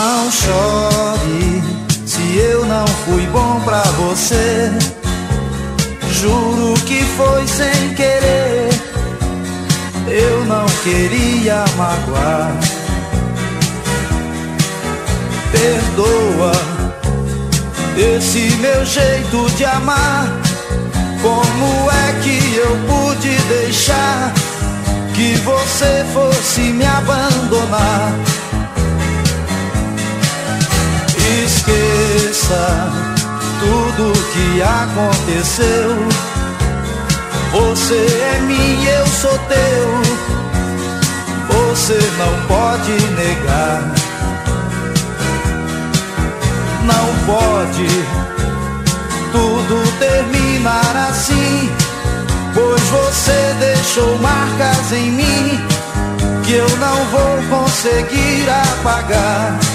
Não chore se eu não fui bom pra você. Juro que foi sem querer. Eu não queria magoar. Perdoa esse meu jeito de amar. Como é que eu pude deixar que você fosse me abandonar? Que aconteceu. Você é minha, eu sou teu. Você não pode negar. Não pode tudo terminar assim. Pois você deixou marcas em mim que eu não vou conseguir apagar.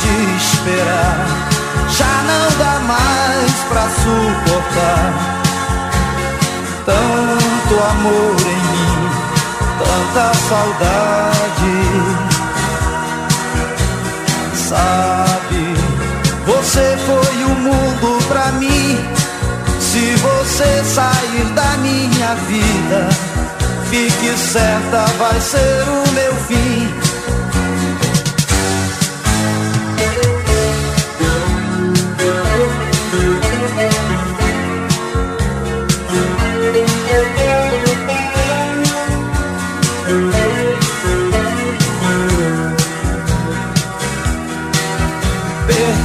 De esperar, já não dá mais pra suportar. Tanto amor em mim, tanta saudade. Sabe, você foi o mundo pra mim. Se você sair da minha vida, fique certa, vai ser o meu fim.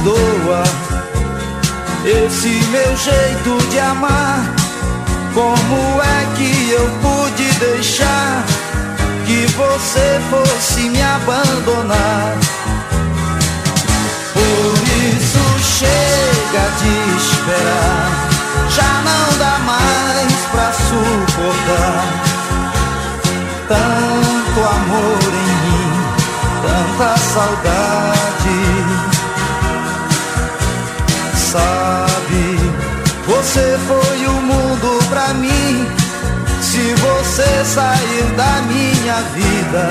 Perdoa esse meu jeito de amar. Como é que eu pude deixar que você fosse me abandonar? Tanta saudade sabe, você foi o mundo pra mim. Se você sair da minha vida,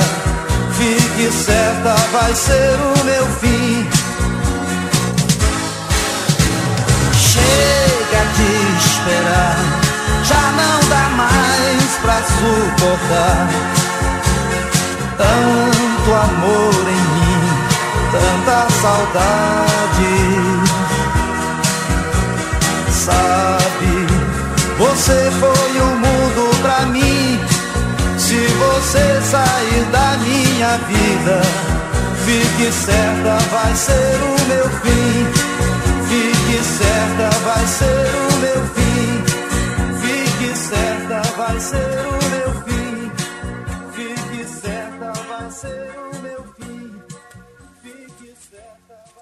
fique certa, vai ser o meu fim. Saudade sabe, você foi o um mundo pra mim. Se você sair da minha vida, fique certa, vai ser o meu fim. Fique certa, vai ser o meu fim. Fique certa, vai ser